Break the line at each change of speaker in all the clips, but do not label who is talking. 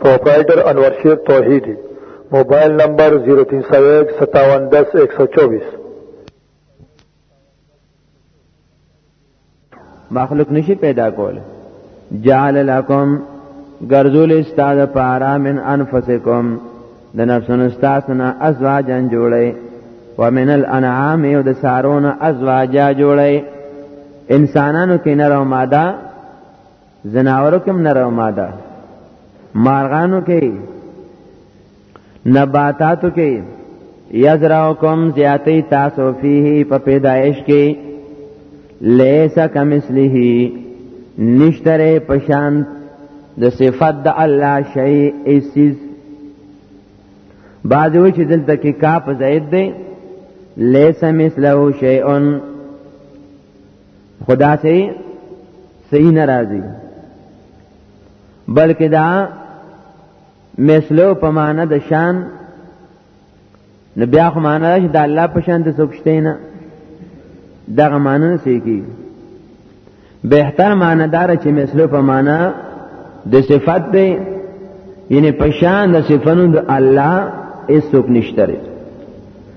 پروپرائیٹر انور شیر توحیدی موبایل نمبر 03015710124
مخلوق نشي پیدا کول جعل لكم غرزول استاد پارا من انفسکم د نفسونو استاسنا ازواجن جوړي ومن الانعام یو د سارون ازواجا جوړي انسانانو کې نر او ماده زناورو کوم نرو ماده مارغانو کې نباتاتو کې یزراوکم زیاتی تاسو فيه په پیدایش کې لیس کمثله نشتره پشان د صفات د الله شی ایسیز بعد وی چې دلته کې کاپ زید دی لیس مثله شیئن خدا سے صحیح ناراضی بلکې دا مثلو په معنا د شان نو بیا خو معنا ده چې د الله په شان ته څوک شته نه دغه معنا نه صحیح کی بهتر معنا دار چې مثلو په معنا د صفت دی یعنی پشان د صفنو د الله هیڅوک نشته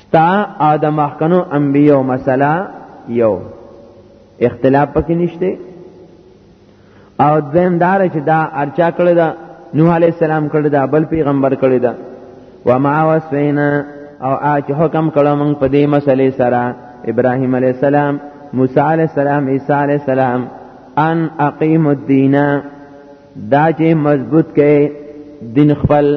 ستا او د مخکنو انبیو مسله یو اختلاف پکې نشته او دویم دار چې دا ارچا کړی دا نوح علی السلام کړی دا بل پیغمبر کړی دا و ما وسینا او اچ حکم کړو موږ په دې مسلې سره ابراهیم علی السلام موسی علی السلام عیسی علی السلام ان اقیم الدین دا چې مضبوط کړي دین خپل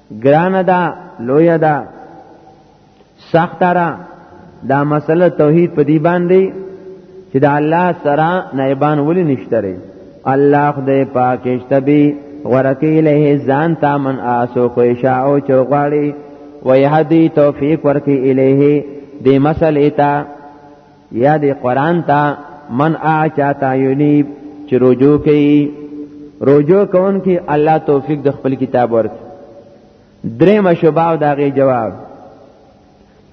ګران دا لوی دا سخت را دا مسله توحید په دی باندې چې دا الله سره نایبان ولې نشته الله خدای پاک اشتبی ورکی له ځان تا من آسو خوشا او چوغاړي ويهدي توفيق ورکی الیه دې مسلې ته یا دی قران ته من اعچاتا یونیب چې رجوع کوي رجوع کون کې الله توفیق د خپل کتاب ورک درې مشوباو داغه جواب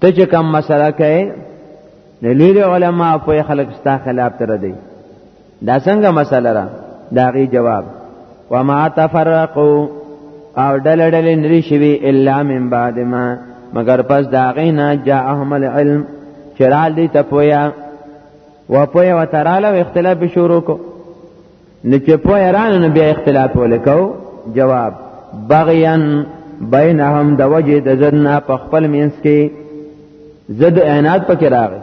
ته چې کم مسله کوي د لوی علماء په خلک ستا خلاف تر دی دا څنګه مسله را دا غي جواب وما تفرقوا او ډل ډل نری شوی الا من بعد ما مگر پس دا غینا جاءهم العلم چرال دی ته پویا و پویا و تراله و اختلاف شروع کو نو چې پویا رانه نو بیا اختلاف ولیکو جواب بغیان بینهم د وجه د زدنا په خپل مینس کې زد اعناد پکې راغی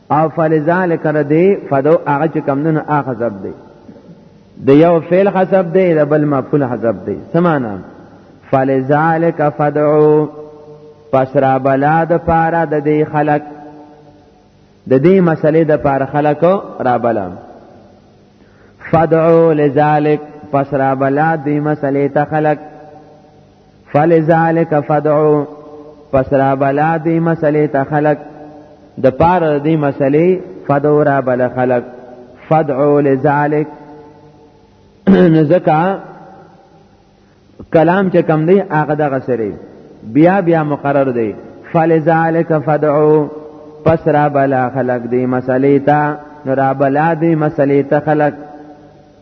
او فلذلک ردی فدو هغه چې کم نه هغه حساب دی د یو فعل حساب دی د بل مفعول حساب دی سمانا فلذلک فدعو پس را بلا د پاره د دې خلق د دې مسلې د پاره خلق را بلا فدعو لذلک پس را بلا دې مسلې ته خلق فلذالک فدعو پس را بلا دی مسئلې ته خلق د پار دی مسئلې فدعو را بلا خلق فدعو لذالک نزکا کلام چې کم دی هغه دغه سره بیا بیا مقرر دی فلذالک فدعو پس را بلا خلق دی مسئلې ته نو را بلا دی مسئلې ته خلق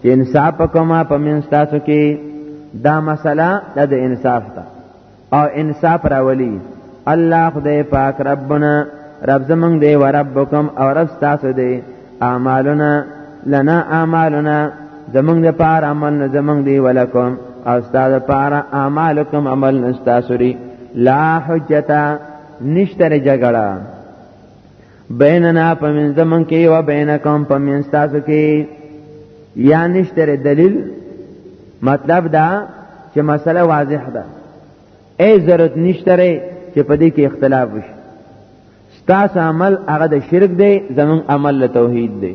چې انصاف کوما په من تاسو کې دا مسله د انصاف ده او انصاف راولي الله خدای پاک ربنا رب زمونږ دی و ربکم او رب تاسو دی اعمالنا لنا اعمالنا زمونږ د پار عمل نه زمونږ دی ولکم او استاد پار اعمالکم عمل نستاسری لا حجتا نشتره جګړه بیننا پمنځ د من کې او بینکم پمنځ تاسو کې یا نشتره دلیل مطلب دا چې مسله واضح ده ای ضرورت نشتره چې په دې کې اختلاف وشي ستاسو عمل هغه د شرک دی زمون عمل له توحید دی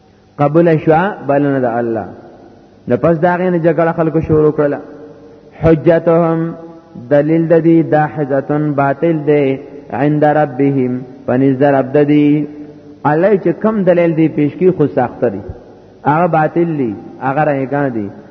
قبول شو بلنه د الله نو پس دا غینه جګړه خلکو شروع کړله حجتهم دلیل د دې دا حجتن باطل دی عند ربهم پنځ در عبد دی الله چې کم دلیل دی پیش کی خو ساخته دی هغه باطل دی هغه رنګان دی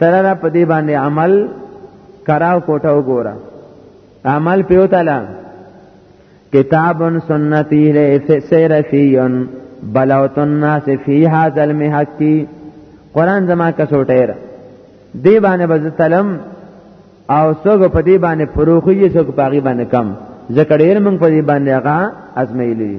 تراله په دې باندې عمل کراو کوټه وګوره عمل پیو تعالی کتاب سنتی له سیرفیون بلوت الناس فی هذا المحق قران زما کسوټیر دی باندې بز تلم او سوګ په دی باندې پروخی سوګ پاغي باندې کم زکړیر موږ په دی باندې هغه ازمایلی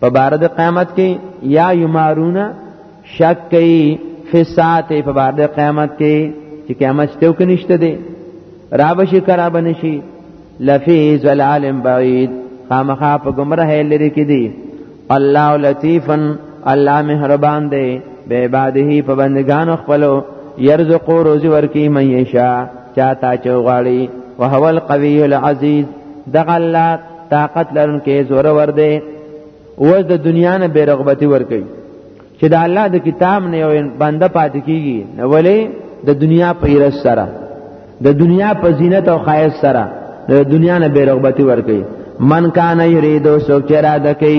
په بار د قیامت کې یا یمارون شک کوي فسات په بار د قیامت کې چې قیامت شته او کنيشته دي را بشي کرا بنشي لفی زلال بعید خامخا په گمراه لري کې دي الله لطیفن الله مهربان دی به عباده په بندگانو خپلو يرزق روزي ورکی من یشا چاته چوغاړي وهو القوی العزیز دغه الله طاقت لرونکي زور ور دی اوس د دنیا نه بے رغبتی ور کوي چې د الله د کتاب نه یو بنده پاتې کیږي نو ولې د دنیا په ایرس سره د دنیا په زینت او خایس سره د دنیا نه بے رغبتی ور کوي من کان یریدو سوچ را دکی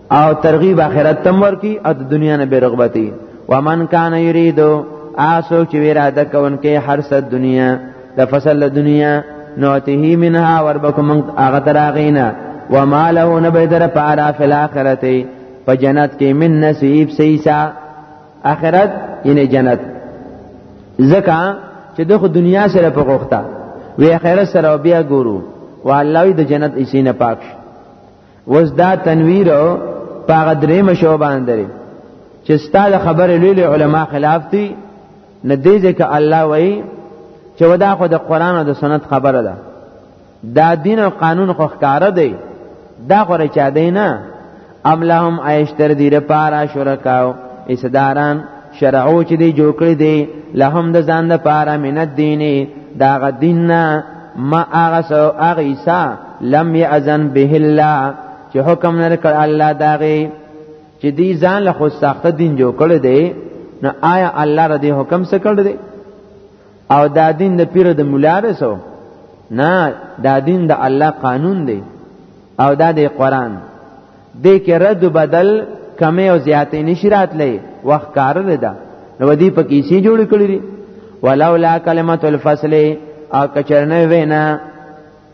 او ترغیب اخرت تم ورکی او د دنیا نه بیرغبتی ومن کان یریدو آسو چې وراده کوونکې هر څه دنیا د فصل دنیا نوته منها وربکم هغه تراغینا وما له نبذر فارا فی الاخرته په جنت کې من نصیب سیسا اخرت یعنی جنت زکه چې دغه دنیا سره په غوښته وی اخرت سره بیا ګورو والله د جنت ایسینه پاک شي وز دا تنویر پاغه درې مشو باندې چې ستاده خبرې لوی علماء خلاف دي نه دی ځکه الله وایي چې ودا خو د قران او د سنت خبره ده دا دین او قانون خو ښکاره دی دا خو رچا دی نه ام لهم ایشتر دی لپاره شرکاو اسداران شرعو چې دی جوړ کړی دی لهم د ځان لپاره من الدین دا غ دین نه ما هغه سو هغه عیسی لم یاذن به الله چې حکم نه کړ الله داغي چې دی ځان له خو ساخته دین جوړ کړی دی نو آیا الله را دې حکم څه کړی دی او دا دین د پیر د مولارسو نه دا دین د الله قانون دی او دا د قران دې کې رد بدل کمې او زیاتې نشرات لې وخت کار ده نو دې په کیسې جوړ کړی دی ولولا کلمت الفصل او کچرنه وینا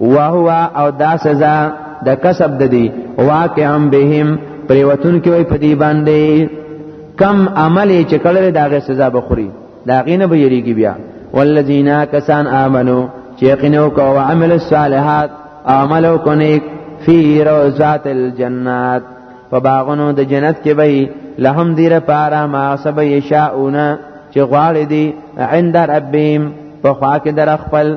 وهو او دا سزا د کسب د دی واقعم بهم پریوتون کې وای په دی باندې کم عمل چې کړل دا غي سزا بخوري دا غینه به یریږي بیا والذین کسان امنو چې یقینو کو او عمل الصالحات عملو کو نیک فی روزات الجنات فباغونو د جنت کې به لهم دیره پارا ما سب یشاؤون چې غواړي دي عند ربهم په خوا کې در خپل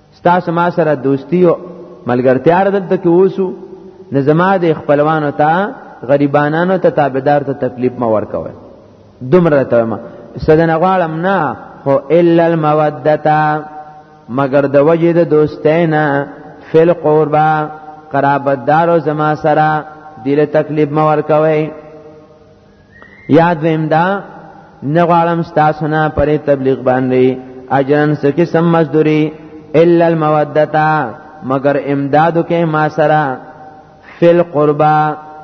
ستاسو ما سره دوستی او ملګرتیا دلته کې وسو نه زما د خپلوانو ته غریبانانو ته تابعدار ته تکلیف ما ورکوي دومره ته ما سدن غواړم نه خو الا المودتا مگر د وجه د دوستینا فل قربا قرابتدارو زما سره دله تکلیف ما ورکوي یاد ویم دا نه غواړم ستاسو نه پرې تبلیغ باندې اجرن څه قسم مزدوري الا المودتا مگر امدادو کې ما سره فل قربا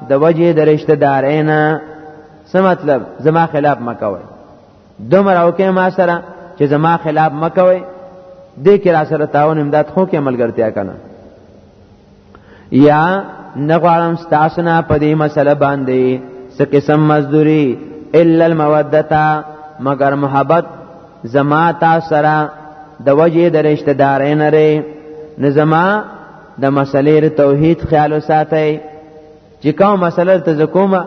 د وجه د رشتہ دارینا څه مطلب زما خلاف مکوي دومره او کې ما سره چې زما خلاف مکوي دې کې را سره تعاون امداد خو کې ملګرتیا کنه یا نغوارم ستاسنا په دې مسله باندې څه قسم مزدوری الا المودتا مگر محبت زما تا سره د وجه د رشتہ دارین لري نه زما د مسلې توحید خیال ساتي چې کوم مسله ته زکومه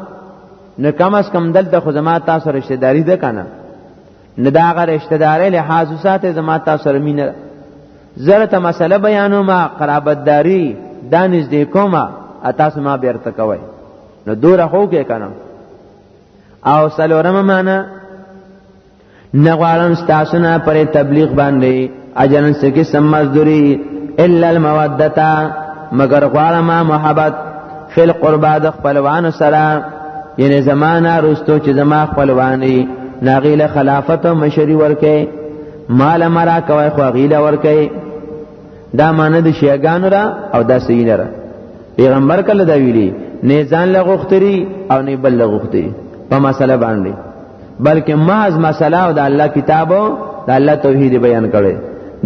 نو کم از کم دلته خو زما تاسو رشتہ داری ده کنه نه دا غ رشتہ داري لحاظ ساته زما تاسو سره مینه زره ته مسله بیانو ما قرابت داری دا نږدې کومه تاسو ما بیرته کوي نو دور خو کې کنه او سلورم معنا نغوارم ستاسو نه پر تبلیغ باندې اجرن سکی سمزدوری الا المودتا مگر غواړه ما محبت فل قربا د خپلوانو سره یعنی زمانہ رستو چې زما خپلوانی ناغیل خلافت او مشری ورکه مال مرا کوي خو غیل ورکه دا معنی د شیګانو را او دا سینه را پیغمبر کله دا ویلی نه ځان لغوختری او نه بل لغوختری په مسله باندې بلکې محض مسله او د الله کتاب او د الله توحید بیان کړي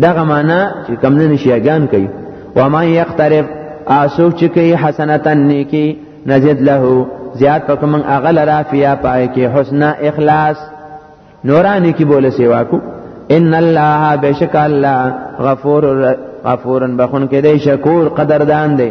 دغه معنا چې کم نه شیګان کوي و ما یقترف اسوک چې کوي حسنتن نیکی نزد له زیاد پکم اغل رافیا پای کې حسن اخلاص نورانی کی بوله سیوا کو ان الله بشک الله غفور غفورن بخون کې دی شکور قدردان دی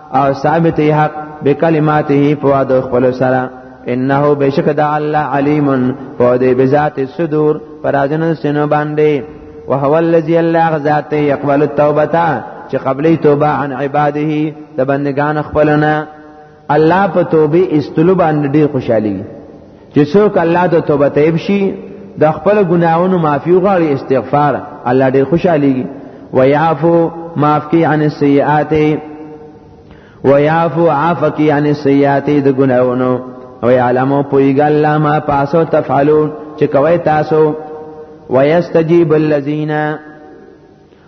او ثابت حق بکلماته په وعده خپل سره انه بشک د الله علیم په دې بذات صدور پرازن سينو باندې وهو الذي الله ذات يقبل التوبه چې قبلې توبه عن عباده د بندگان خپلنا الله په توبه استلو باندې ډیر خوشحالي چې څوک الله ته توبه تیب شي د خپل ګناهونو معافي وغواړي استغفار الله ډېر خوشاليږي ويعفو معاف کی عن السيئات ويعفو عفکی عن السيئات د ګناهونو او علمو پویګ الله ما پاسو تفعلون چې کوي تاسو ويستجيب الذين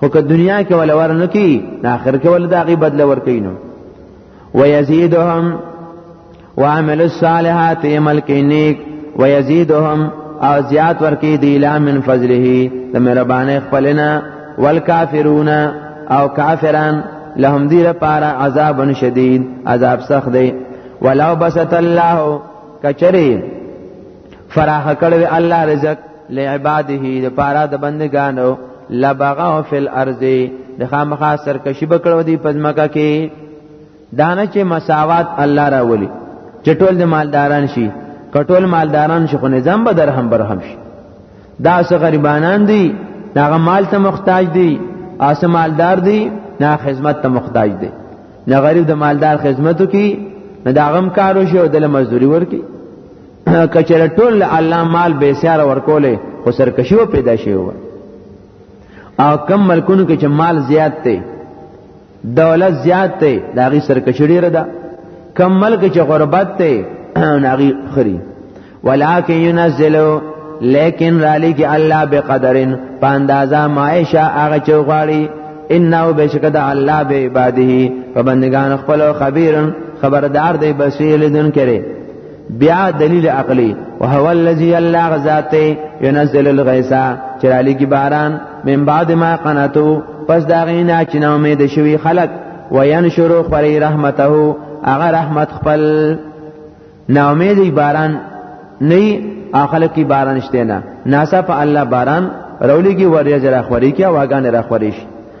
خو که دنیا کې ولا ورنه کی نه اخر کې ول داغي بدل ورکینو ويزيدهم وعمل الصالحات عمل کې نیک ويزيدهم او زیات ورکی دی لا من فضله د مهربانه خپلنا والکافرون او کافران لهم دی لپاره عذاب شدید عذاب سخت دی ولو بسط الله کچری فراخ کړو الله رزق لعباده لپاره د بندگانو لبغاو فی الارض د خامخا سرکشی بکړو دی پزماکه کې دانه چې مساوات الله راولي چټول د مالداران شي کټول مالداران شي خو نظام به درهم برهم شي دا څه غریبانان دي داغه مال ته محتاج دي اسه مالدار دي نه خدمت ته محتاج دي نه غریب د مالدار خدمتو کی نه داغم کارو شي او د مزدوري ورکی کچره ټول الله مال به سیار ورکولې خو سرکشي و پیدا شي و او کم ملکونو کې چې مال زیات دی دولت زیات دی دا غي سرکشي ډیر ده کم ملک چې غربت دی ناغي خري ولکن ينزلوا لیکن رالی کی الله بقدرن په اندازا معاشه هغه چوغاړي انه بشکد الله به عباده په بندگان خپل خبيرن خبردار دی بصیر لدن کړي بیا دلیل عقلی او هو الذی الله غذاته ينزل الغیث چرالی کی باران من بعد ما قنتو پس دا غینا چې نو امید شوی خلق وینشرو خری رحمته هغه رحمت خپل نا امیدی باران نه اخل کی باران شته نه ناسا په الله باران رولی کی وریا جرا خوری کی واغان را خوریش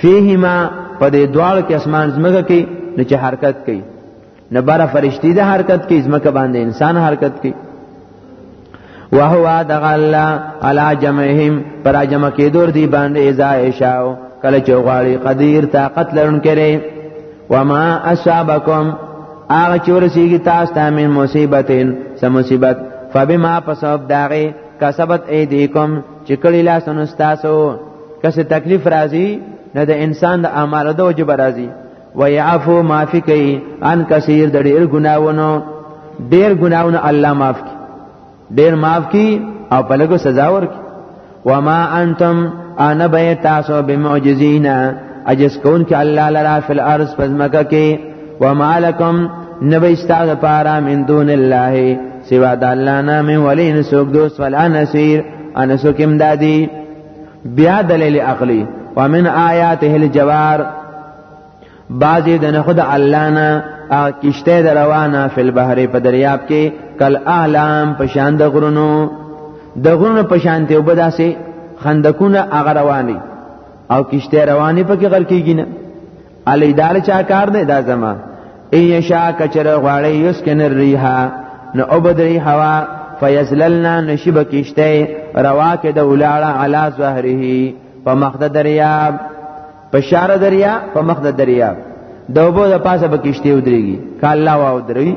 فیهما په دې دواړو کې اسمان زمګه کې نو چې حرکت کوي نه بار فرشتي د حرکت کې زمکه باندې انسان حرکت کوي وهو دغه الله علی جمعهم پر جمع کې دور دی باندې اذا اشاو کله چې غواړي قدیر طاقت لرون کړي وما اصابکم هغه چې ورسیږي تاسو ته من مصیبتین سم مصیبت فبما پسوب داغه کسبت ایدیکم چې کړي لاس نو تاسو که څه تکلیف راځي نه د انسان د اعمالو د وجب راځي ويعفو معافي کوي ان کثیر د ډیر ګناونو ډیر ګناونو الله معاف کی ډیر معاف کی او په لګو سزا ورکي وما انتم انا به تاسو بمعجزین اجس کون کې الله لرا فی الارض پزمکه کې وما لکم نبی استاد پارا من دون الله سوا د الله نه مې ولې نه څوک دوست ولا نصير انا څوک امدادي بیا دلیل عقلی ومن آیاته الجوار بعضی د نه خود الله نه کشته د روانه فل بحر په دریاب کې کل اعلام په شان د غرونو د غرونو په شان ته وبداسي خندقونه اغه رواني او کشته رواني په کې غر کېږي نه علی دار چا کار دی دا زما ای شا کچر غواړی یوس کنر ریحا نو عبدری هوا فیزللنا نشب کشته روا کې د ولاړه علا زهره په مخ د دریاب په شار دریا په مخ د دریاب د وبو د پاسه به کشته ودرېږي کاله وا ودرېږي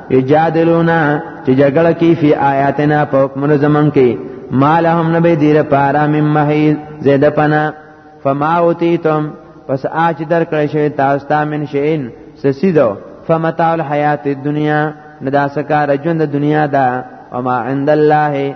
یجادلونا چې جګړه کوي فی آیاتنا په حکمونو زمون کې مالهم نبی دیر پارا مم محیز زید پنا فما اوتیتم پس آج در کړی شوی تاسو ته من شین سسیدو فمتاع الحیات الدنیا نداسکار ژوند دنیا دا وما عند الله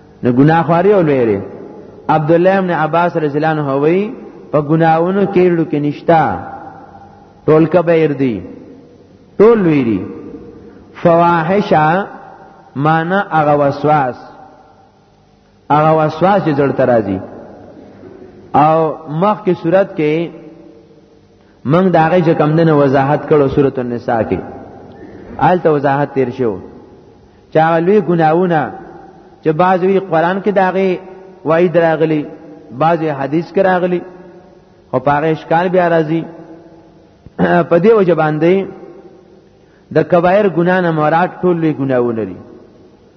د ګناخواري او لویری عبد الله ابن عباس رضی الله عنه وی په ګناونو کې ورو کې نشتا ټول کبیر دی ټول لویری فواحشا معنا هغه وسواس هغه وسواس چې ځړ ترازی او مخکې صورت کې موږ دا غي چې کم دنه وضاحت کړو سورته النساء کې آلته وضاحت تیر شو چا لوی ګناونه چې بعضوی قران کې داغه وای دراغلی بعضوی حدیث کې راغلی او پاره اشکال بیا راځي په دې وجه باندې د کبایر ګنا نه مراد ټول لوی ګناونه لري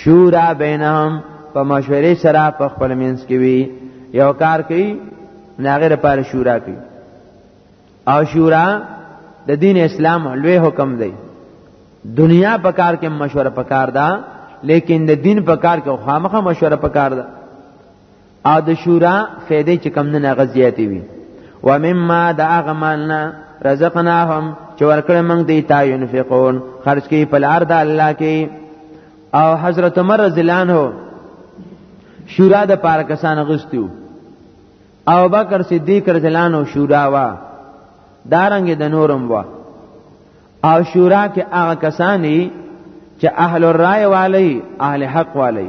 شورا بینهم په مشورې سره په خپل منځ کې وي یو کار کوي ناغه لپاره شورا کوي او شورا د دین اسلام لوی حکم دی دنیا په کار کې مشوره پکار ده لیکن د دین په کار کې خامخه مشوره پکار ده او د شورا فیدې چې کم نه غزیاتې وي و مما د هغه مالنا رزقناهم چې ورکړې موږ دی تا ينفقون خرج کې په لار د الله کې او حضرت عمر رضی الله عنه شورا د پار کسان غستیو او بکر صدیق رضی الله عنه شورا وا دارنګ د نورم وا او شورا کې هغه کسانی چې اهل الرای والی اهل حق والی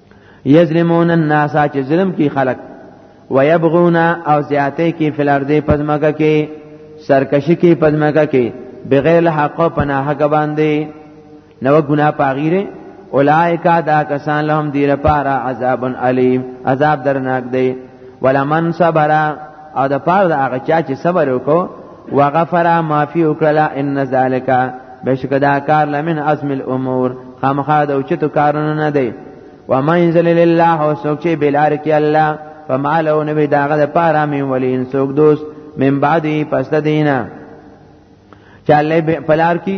یظلمون الناس چې ظلم کی خلق ويبغون او زیاته کی فلارده پزماګه کی سرکشی کی پزماګه کی بغیر الحق پناه حق باندې نو ګنا پاغیره اولائکا دا کسان لهم دی لپاره عذاب علیم عذاب درناک دی ولمن صبر او د پاره د هغه چا چې صبر وکړو وغفر ما فی وکړه ان ذالک بشک دا کار لمن عزم الامور خامخا د اوچتو کارونه نه دی و من یذل لله او سوک چې بلار کې الله فما له نبی داغه د پاره مې ولین سوک دوست من بعدی پس د دینه چاله بلار کی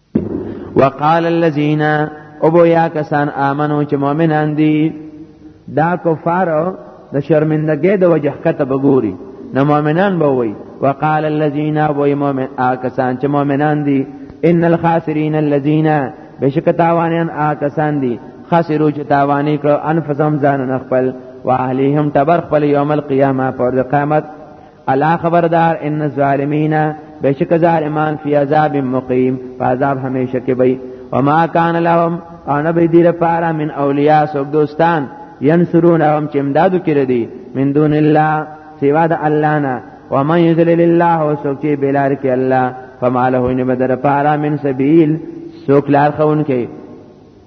وقال الذين ابو یا کسان امنو چې مؤمنان دي دا کفار د شرمندګۍ د وجه کته بګوري نو مؤمنان به وي وقال الذين ابو مؤمن کسان چې مؤمنان دي ان الخاسرين الذين بشک تاوانیان آکسان دي خسرو چې تاوانی کړو انفسهم ځان خپل واهلیهم تبر خپل یوم القیامه پر قیامت الا خبردار ان الظالمین بشک ظالمان فی عذاب مقیم فعذاب همیشه کې وي وما کان لهم او نه به دې لپاره من اولیاء سوک دوستان ینصرونهم چې امدادو کړی دي من دون الله سوا د الله نه ومن یذلل الله سوک چې بلار کې الله فما له نه بدر پارا من سبیل سوک لار خون کې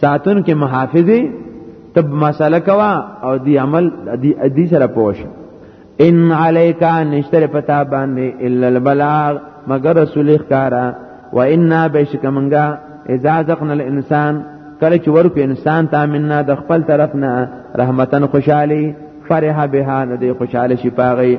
ساتون کې محافظه تب مساله کوا او دی عمل دی ادي سره پوش ان علیکا نشتر پتا باندې الا البلاغ مگر رسول ښکارا و انا بشک منګه اذا ذقنا الانسان کله چې ورکو انسان ته مننا د خپل طرف نه رحمتن خوشحالي فرح بها نه دی خوشاله شي پاغي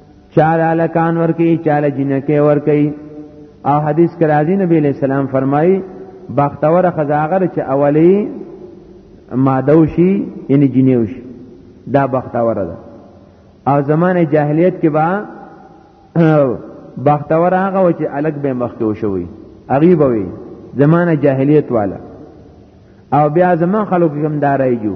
چاله الکان ورکی چاله جنکه ورکی او حدیث کې راځي نبی له سلام فرمایي بختور خزاغر چې اولی مادو شي یعنی جنیو شي دا بختور ده او زمانه جاهلیت کې با بختور هغه و چې الګ به مخ کې وشوي غریب وي زمانه جاهلیت والا او بیا زمان خلکو کوم دارایجو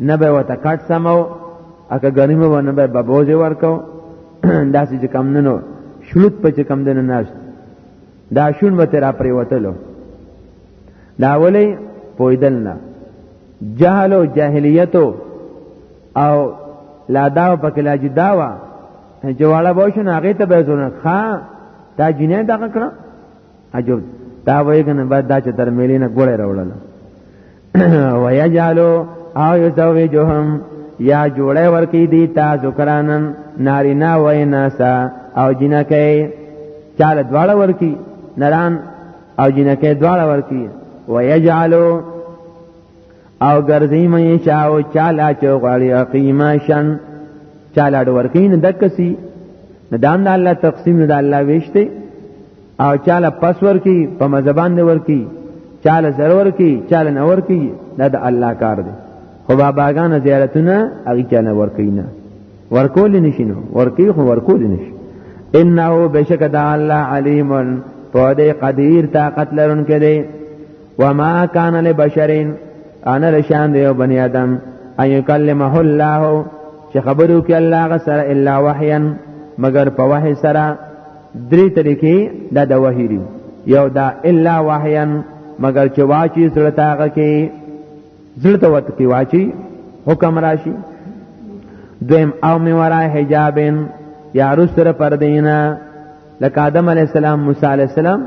نه به وته کټ سمو اګه غنیمه ونه به ببوزه ورکو داسې چې کم نه نو شلوت په چې کم دنه ناشت دا شون به تیرا پرې وتلو دا ولې پویدل نه جهل او جاهلیت او لا داو پکې لا جداوا جواله بوشن هغه ته به زونه ښا دا جنې دغه کړه اجو دا وای کنه بعد دا چې تر میلې نه ګوړې راوړل ويجعلوا او يزوجهم یا جوړه ورکی دی تا ذکرانن نارینا ویناسا او جنکه چاله دواړه ورکی نران او جنکه دواړه ورکی ويجعلوا او ګرځي مې شاو چاله چوغړی قیمه شن چاله ډور کین دکسی ندان د الله تقسیم د الله ویشته او چاله پس ورکی په مزبان دی ورکی چاله ضرور کی چاله نور کی دا د الله کار دی خو باباګان زیارتونه هغه چاله ورکی نه ورکول نشینو ورکی خو ورکول نشي انه بشک د الله علیم په دې قدیر طاقت لرونکي دی وما کان لبشرین انا لشان دی او بنی آدم ان یکلمه الله چې خبرو کې الله غسر الا وحیا مگر په وحی سره درې طریقې دا د وحی دی یو دا الا وحیان مگر چې واچی زړه تاغه کې زړه ته وخت کې واچی حکم راشي دویم او می ورا حجابن یا رسر پردینا لکه آدم علی السلام موسی علی السلام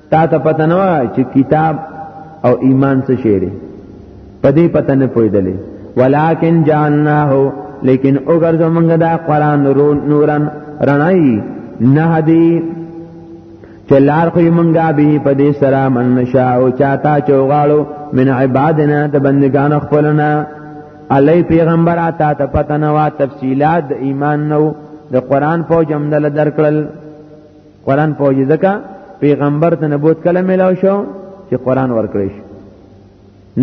تا ته پته نه وای چې کتاب او ایمان څه شی دی په دې پته نه پوهېدلې ولکن جانناه لیکن وګرځو موږ دا قران نور نورن رڼای نه دی چې لار خو موږ به په دې سره من نشا او چاته چوغالو من عبادنا د بندگان خپلنا علی پیغمبر آتا ته پته نه وا تفصيلات ایمان نو د قران په جمله درکړل قران په وجه ځکه پیغمبر ته نبوت کله ملاو شو چې قران ورکړی شو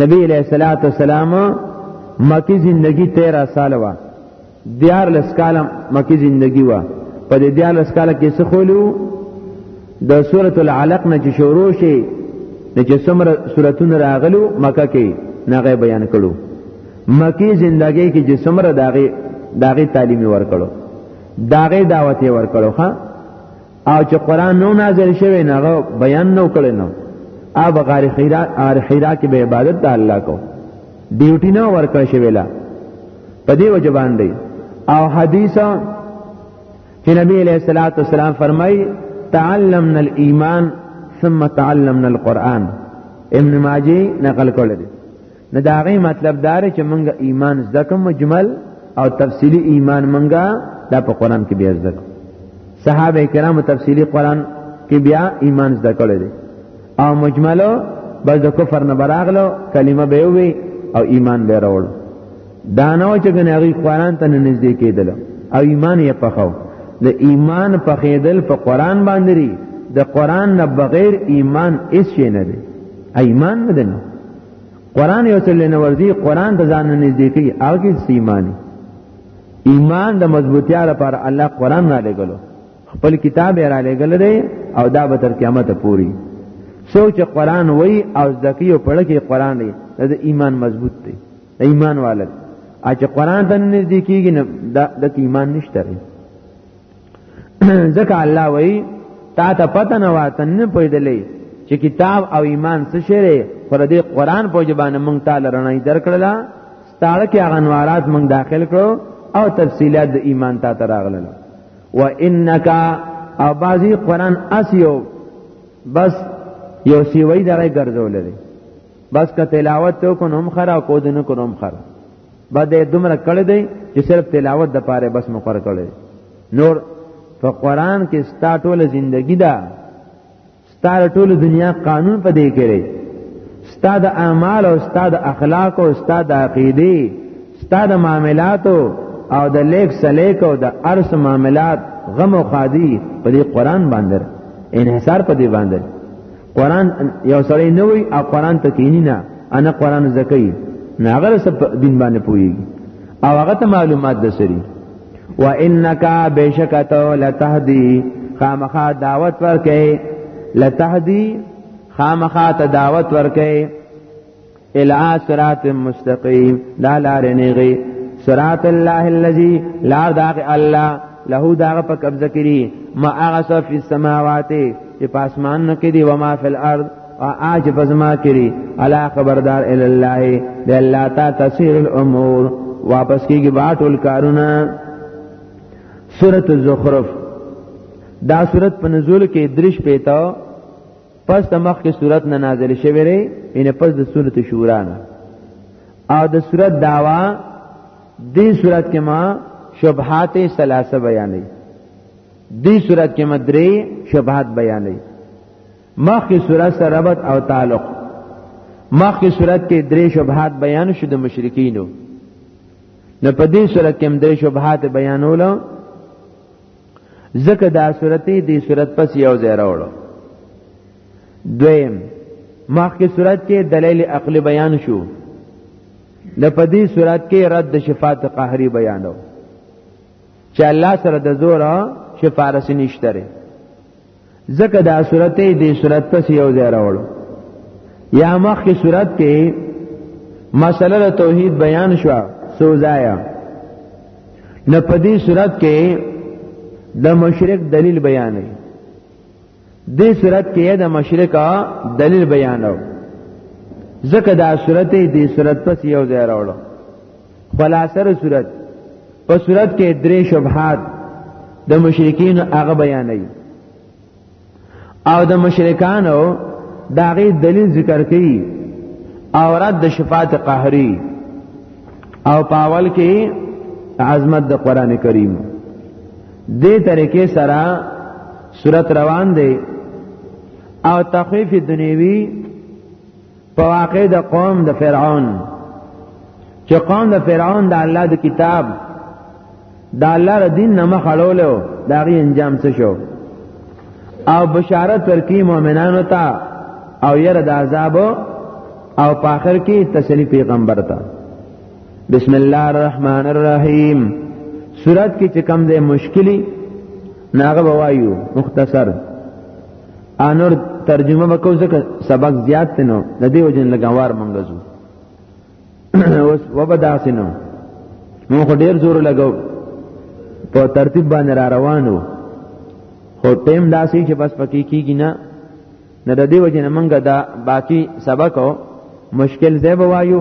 نبی علیہ الصلوۃ والسلام مکی زندگی 13 سال وا دیار لسکاله مکی زندگی وا په دې دیار لسکاله کې څه خولو د سورۃ العلق نه چې شروع شي د چې څومره سوراتونه راغلو مکه کې نغه بیان کړو مکی زندگی کې چې څومره داغه داغه تعلیم ورکړو داغه دعوت یې ورکړو ښا او چې قران نو نازل شوی نه بیان نو کړی نو اب غار خیرا غار خیرا کې به عبادت د الله کو ډیوټي نه ورکړ شوی لا په دې وجه باندې او حدیث چې نبی علیہ الصلوۃ والسلام فرمایي تعلمنا الايمان ثم تعلمنا القرآن ابن ماجه نقل کړی نه دا غي مطلب دار چې مونږ ایمان زده کوم مجمل او تفصیلی ایمان مونږه دا په قران کې بیا زده کوم صحابه کرام تفصیلی قران کې بیا ایمان زده کړل دي او مجملو بس د کفر نه براغلو کلمه به وي او ایمان به راوړ دا نه چې ګنې غي قران ته نږدې کېدل او ایمان یې پخاو د ایمان پخېدل په قران باندې د قران نه بغیر ایمان هیڅ نه دی ایمان نه دی قران یو تل نه ورځي قران د ځان نه دی کوي هغه ایمان ایمان د مضبوطیا لپاره الله قران را لګلو خپل کتاب یې را لګل دی او دا به تر قیامت پوري سوچ قران وای او ځکه یو پړه کې قران دی د ایمان مضبوط دی د ایمان والد اچ قران ته نږدې کیږي نه د ایمان نشته ځکه الله وایي تا ته پته نه واته نه پوهېدلې چې کتاب او ایمان څه شی دی خو د قرآن په جبانه مونږ تعالی رڼای درکړله ستاړه کې هغه انوارات مونږ داخل کړو او تفصیلات د ایمان تا ته راغلل و انک او بعضی قرآن اسیو بس یو سیوی دغه ګرځول دی بس که تلاوت تو کو نوم خرا کو دنه کو نوم خرا بعد دومره کړی دی چې صرف تلاوت د پاره بس مقرر کړی نور په قران کې ستا ټول ژوندۍ ده ستا ټول دنیا قانون په دې کې لري ستا د اعمال او ستا د اخلاق او ستا د عقیده ستا د معاملات او د لیک سلیک او د ارس معاملات غم او خادي په دې قران باندې انحصار په دې باندې قران یو سړی نه وي او قران ته کینی نه انا قران زکی نه هغه سب دین باندې پوي او هغه ته معلومات د سری وانک بشکته لتهدی خامخا دعوت ورکه لتهدی خامخا ته دعوت ورکه الى صراط مستقيم دا لار نیغي صراط الله الذي لار دا الله له دا په قبضه کړي ما اغس في السماوات چې پاسمان نه کړي و ما في الارض او اج بزما کړي الا خبردار ال الله د الله تا تسير الامور واپس کیږي باټول کارونه سورۃ الزخرف دا سورۃ په نزول کې درش پیتاو پس د مخ کې صورت نه نازل شوی ری ان پس د صورت شورا نه او د صورت داوا دې صورت کې ما شبهات ثلاثه بیانې دې صورت کې مدرې شبهات بیانې مخ کې صورت سره ربط او تعلق مخ کې صورت کې درې شبهات بیان شو د مشرکینو نو په دې صورت کې هم درې شبهات بیانولو ځکه دا صورت دی صورت پس یو ځای راوړو دویم مخکې صورت کې دلیل عقلی بیان شو د پدی صورت کې رد شفاعت قهری بیانو چې الله سره د زور شفارسی نشته ځکه دا صورت دې صورت پس یو ځای راوړو یا مخ کی صورت کې مسله د توحید بیان شو سوزایا نه په دې صورت کې د مشرک دلیل بیانې دې صورت کې د مشرک دلیل بیانو ځکه دا صورت دې صورت پس یو ځای راوړو خلاصه صورت په صورت کې درې شبهات د مشرکین هغه بیانوي او د مشرکانو داغي دلیل ذکر کوي او رد د شفاعت قهری او پاول کې عظمت د قران کریم دې طریقې سره صورت روان دی او تخفیف دنیوی په واقع د قوم د فرعون چې قوم د فرعون د الله د کتاب د الله د دین نه مخ اړولو دا غي انجام څه شو او بشارت ورکی مؤمنانو ته او ير د عذاب او په اخر کې تسلی پیغمبر ته بسم الله الرحمن الرحیم سورات کې چې کم ده مشکلی ناغه وایو مختصر انور ترجمه وکاو ځکه سبق زیات تنو د دې وجن لګوار منګزو اوس وبدا سينو نو خو ډیر زور لګاو په ترتیب باندې را روانو خو ټیم داسې چې بس پکې کیږي نه نه د دې وجن منګه دا باقی سبق مشکل ځای بوایو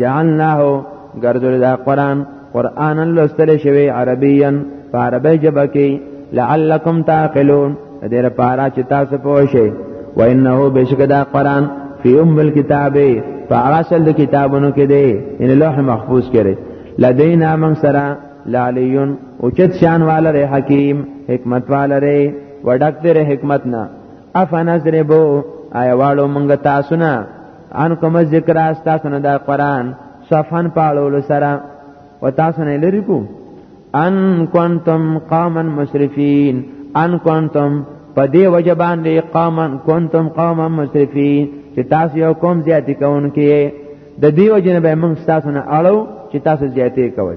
جعلناه ګرځول دا قران قران لوستل شوی عربیا په عربی ژبه کې لعلکم تعقلون دې لپاره چې تاسو پوه شئ و انه بشک دا قران فی ام الكتاب فاصل د کتابونو کې دی ان لوح محفوظ کړي لدینا من سرا لالیون اوچت شان والره حکیم حکمت والره وډک دره حکمت نه افنذربو آیا والو منګ تاسو نه ان کوم ذکر استا سن دا قران صفن پاړول سره و تاسو نه لری کو ان کنتم قوما مسرفین ان کنتم په دې وجه باندې قوما کنتم قوما مسرفین چې تاسو یو قوم زیاتی کوونکې د دې وجه نه به موږ تاسو نه اړو چې تاسو زیاتې کوئ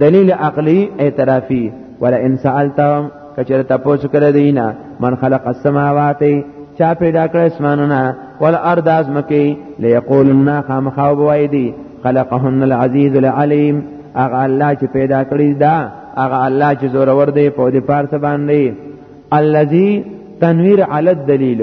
دلیل عقلی اعترافی ولا ان سالتهم کچره تاسو کړه دینا من خلق السماوات چا پیدا کړ اسمانونه ول ارض ازمکی ليقولن خامخاو بوایدی خلقهن العزیز العلیم اغه الله چې پیدا کړی دا اغه الله چې زور ور دی په دې پارس باندې الذي تنویر علی الدلیل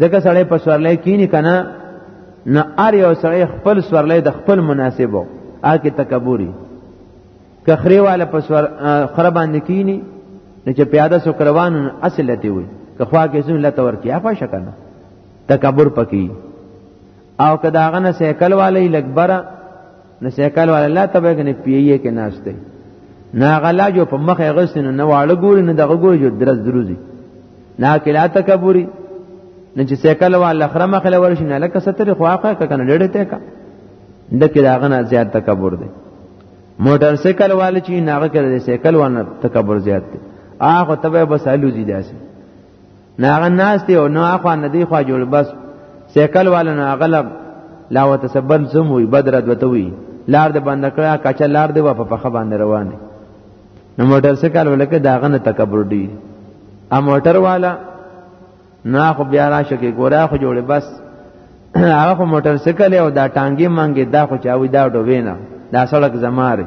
ځکه سړی په سورلې کینی کنه نو ار یو سړی خپل سورلې د خپل مناسبو آکه تکبوري که خره والا په سور خره باندې کینی نو چې پیاده سو کروان اصل لته وي که خوا کې سن لته ورکی اپا شکنه تکبر پکی او که داغه نه سیکل والی لګبره نو سیکل والا الله تبه کنه پیه کې ناشته نا غلا جو په مخه غسن نه واړه ګوري نه دغه ګوري جو درز دروزي نا کلا تکبوري نه چې سیکل والا خرمه خله ورشي نه لکه ستر خو واقع کنه ډېډه ته کا دکې داغه نه زیات تکبر دی موټر سیکل والا چې ناغه کړي سیکل وانه تکبر زیات دی هغه تبه بس الوزي داسي نه هغه ناس دی او نه اخوا نه دی خوا جوړ بس سیکل والا نه غلب لا وتسبن سم وي بدر دوتوي لار د بند کړه کچا لار دی په پخه باندې روان دی نو موټر سیکل ولکه داغه نه تکبر دی ا موټر والا نه خو بیا راشه کې ګورا خو جوړ بس هغه خو موټر سیکل او دا ټانګي منګي دا خو چاوي دا ډوبینه دا سړک زماره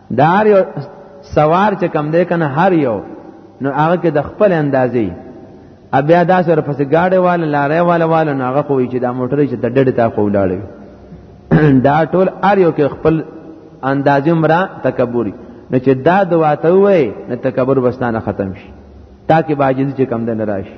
دا هر یو سوار چې کم دی کنه هر یو نو هغه کې د خپل اندازې بیا دا سره پس گاډه والا لارې والا والا نو هغه کوی چې دا موټر چې د ډډه تا خو لاړې دا ټول هر یو کې خپل اندازې مرا تکبوري نو چې دا دوا ته وې نو تکبر بستانه ختم شي تاکي باجزي چې کم ده نه راشي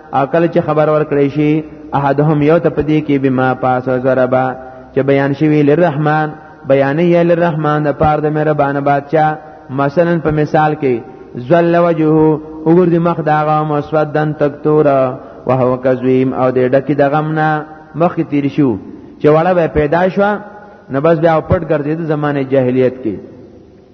او کله چې خبر ورکړی شي احدهم یو ته پدې کې بما پاس او ضربا چې بیان شوی للرحمن بیان یې للرحمن د پاره د مهربان بادشاہ مثلا په مثال کې زل وجهه وګورې مخ داغه مسودن تکتورا وهو کظیم او دې ډکی د غم نه مخ تیر شو چې وړه به پیدا شو نو بس بیا پټ ګرځید زمانه جاهلیت کې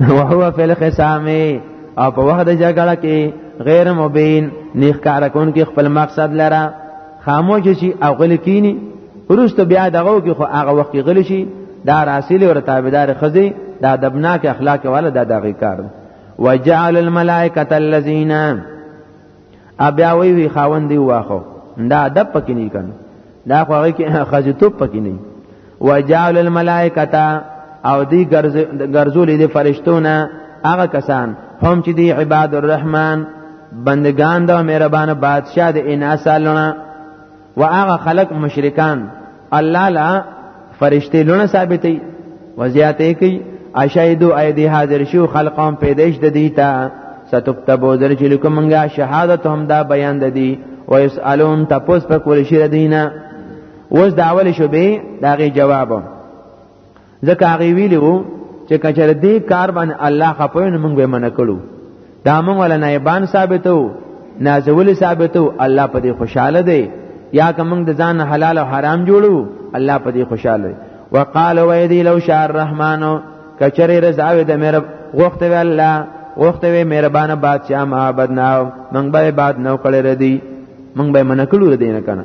وهو فی الخصام او په وخت جګړه کې غیر مبین نیخ کار کون کې خپل مقصد لره خاموش شي او غل کینی ورسته بیا دغه کې خو هغه وخت غل شي دا راسل او تابعدار خزي دا دبناک اخلاق والا دا دغه کار وجعل الملائکه الذین ا بیا وی وی خاوند دی واخو دا ادب پکې نه کن دا خو هغه کې خزیتوب پکې نه وجعل الملائکه او دی ګرځول دي فرشتونه هغه کسان هم چې دی عباد الرحمن بندگان د مهربان بادشاہ د اناسالونه و هغه خلق مشرکان الله لا فرشتي لونه ثابتې وزیاتې کوي اشهدو ايدي حاضر شو خلقهم پیدائش د دیتا ستكتبو در چې لکه مونږه شهادت هم دا بیان د دی و يسالون تپوس په کول شي دینه اوس دا اول شوبې داغه جواب ځکه هغه ویلو چې کچر دې کار باندې الله خپوین موږ به منع کړو دا موږ ولا نایبان ثابتو نازول ثابتو الله په دې خوشاله دی یا که موږ د ځان حلال او حرام جوړو الله په دې خوشاله دی وقال ويدي لو شاء الرحمن کچری رضاوی د مهرب غوخته وی الله غوخته وی مهربان بادشاہ معبد نه من به بعد نو کړی ردی من به من کړو ردی نه کنه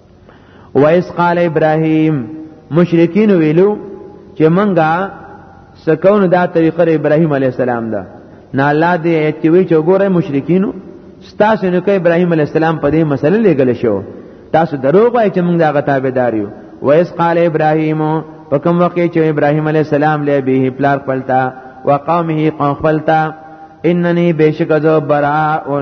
وایس قال ابراهیم مشرکین ویلو چې منګه سکون دا طریقه ابراهیم علی السلام ده نه الله دې اتوي چې ګوره مشرکینو ستاسو نو کې ابراهیم علی السلام په دې مسله لګل شو تاسو دروغ وایئ چې موږ دا غتابه داریو وایس قال ابراهیم په کوم وخت چې ابراهیم علی السلام له به پلار پلتا وقومه قوم پلتا انني بشک ذو براء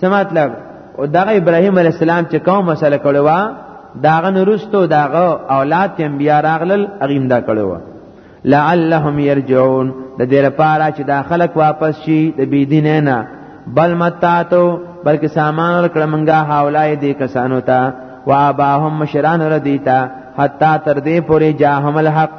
سماتلب او دغه ابراهيم عليه السلام چې کوم مسله کړو وا داغه نورستو داغه اولاد تم بیا راغلل اغیم دا کړو لعلهم يرجعون د دې لپاره چې دا خلک واپس شي د بی دین نه بل متاتو بلکې سامان ور کړه منګه حوالای دې کسانو ته واباهم مشران ردیتا حتا تر دې پورې جاهم الحق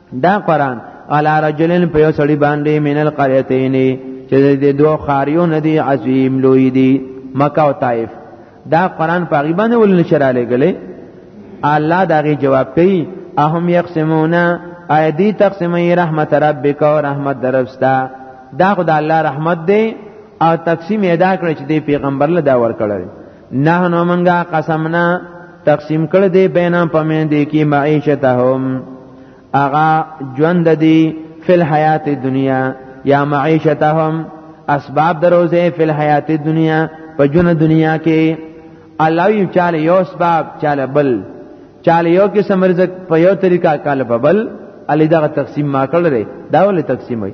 دا قران علی رجلن په یو سړي باندې من القريتين چې د دوه خاریو ندي عظیم لوی دي مکه او طائف دا قران په غیبانه ول نشراله غلې الله داغه جواب کوي اهم یقسمونا ایدی تقسیمه رحمت ربک او رحمت درفستا دا خدای الله رحمت دی او تقسیم ادا کړ چې دی پیغمبر له دا ور کړل نه نو منګه قسمنا تقسیم کړ دی بینام پمن دی کی معیشتهم اغا ژوند دی فل حیات دنیا یا معیشتهم اسباب دروزه فل حیات دنیا په جون دنیا کې الله یو چاله یو اسباب چاله بل چاله یو کې سمرزق په یو طریقه کال په بل علی دغه تقسیم ما کړل دا ولې تقسیم وي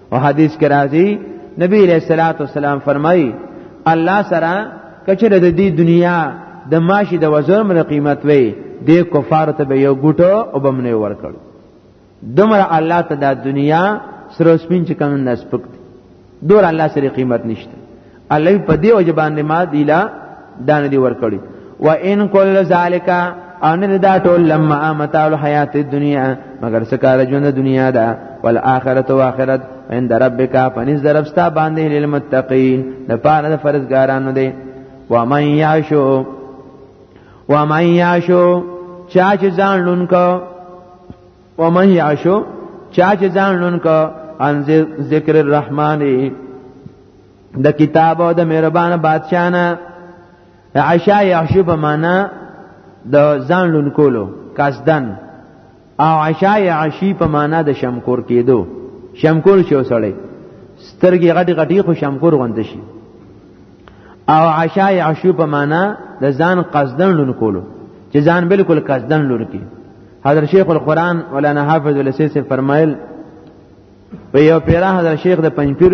او حدیث کې راځي نبی علیہ الصلوۃ والسلام فرمایي الله سره کچره د دې دنیا د ماشي د وزن مر قیمت وي د کفار ته به یو ګټو او بمنه ورکړ دمر الله ته د دنیا سره سپین چې کوم نسبک دور الله سره قیمت نشته الله په دې وجه باندې ما دیلا دان دی ورکړي و ان کل ذالک ان دا ټول لما متاع الحیات الدنیا مگر سکار ژوند دنیا دا والآخرت و آخرت عند ربک فنز دربستا باندې للمتقین د پاره د فرزګارانو دی و من یعشو و من یعشو چا چې ځان لون کو و من یعشو چا چې ځان لون کو ان ذکر الرحمن د کتاب او د مهربان بادشاہ نه عشاء یحشو په معنا د ځان لون کولو قصدن او عشاء عشی په معنا د شمکور کېدو شمکور چې وسړی سترګې غټي غټي خو شمکور غوند شي او عشاء عشو په معنا د ځان قصدن لون کولو چې ځان بالکل قصدن لور کی حضرت شیخ القرآن مولانا حافظ الاسیسی فرمایل په یو پیرا حضرت شیخ د پنځپیر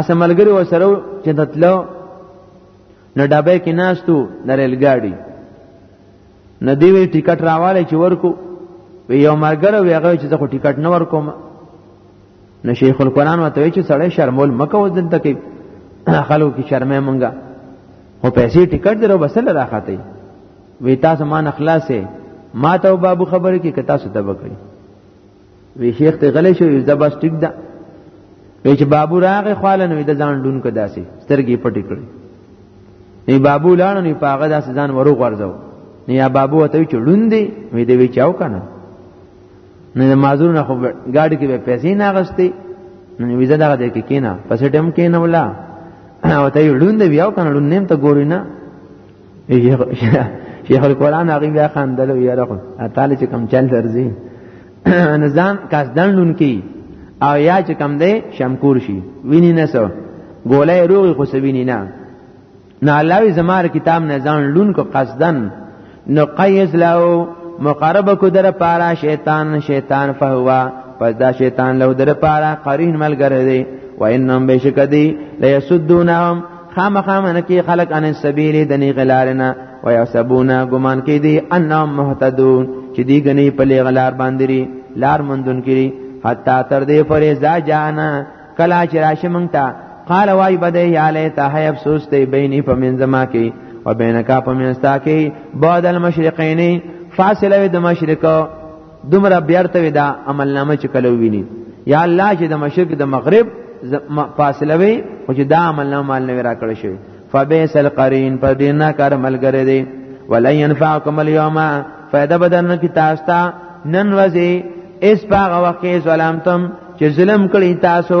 اسملګری وسره چې دتلو نو ډبه کې ناستو د ریل ګاډي نه دی وی ټیکټ راواله چې ورکو وی یو مرګره وی هغه چې زه ټیکټ نه ورکوم نو شیخ القرآن وته چې سړی شرمول مکه ودن تکي خلکو کې شرمې مونږه هو پیسې ټیکټ درو بسل راخته وی تاسو مان اخلاصې ما ته بابو خبره کې کتا څه تبکړي وی شیخ ته غلې شو دا بس ټیک ده وی چې بابو راغې خاله نو د ځان ډون کدا سي سترګې پټې کړې نه بابو لاړ نه پاغه داس ځان ورو غورځو نه یا بابو ته چې ډون دی وی دی وی چاو کنه نه مازور نه خو گاډي کې پیسې نه غستې نه وی زه دغه دې کې کینا پسې ټیم کینا ولا او ته ډون دی بیا کنه ډون نیم ته ګورینه شیخ القرآن هغه بیا خندل او یاره خو تعالی چې کم چل درځي نظام کاسدان لون کی او یا چې کم دی شمکور شي ویني نه سو ګولای روغي خو سویني نه نه علاوه زمار کتاب نه ځان لون کو قصدن نو قیس له مقرب کو در پارا شیطان شیطان فهوا پس دا شیطان له در پارا قرین ملګری دی و انهم بشکدی لیسدونهم خامخا من کې خلق ان سبیل د نه غلارنا و یحسبونا ګمان کې دي انهم مهتدون چې دی غني په لغلار باندې لار مندون کړي حتا تر دې پرې ځا جانا کلا چې راشه مونږ ته قال وای بده یا لیت هی افسوس ته بیني په منځما کې و بینکا په منځتا کې بعد المشرقین فاصله د مشرق دومره بیارته وی دا عمل نامه چې کلو ویني یا الله چې د مشرق د مغرب فاصله وي او چې دا عمل نامه مال نه را کړی شوی فبئس القرین پر دې نه کار ملګری دی ولن ينفعكم اليوم فائدہ بدن کی تاسو ته نن ورځې اس پاغه وخت کې ظلمتم چې ظلم کړی تاسو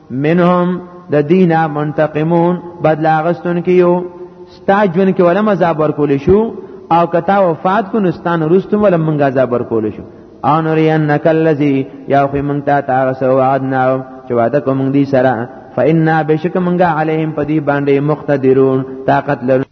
منهم د دینه منتقمون بدل اغستون کیو ستا جون کې ولا مذاب ورکول شو او کتا وفات کو نستان رستم ولا منګه عذاب ورکول شو او نرینک الذی یا خو مونږ ته تاسو وعدنا چې وعده کوم دی سره فإنا بشک مونږه علیهم پدی باندې مقتدرون طاقت لرو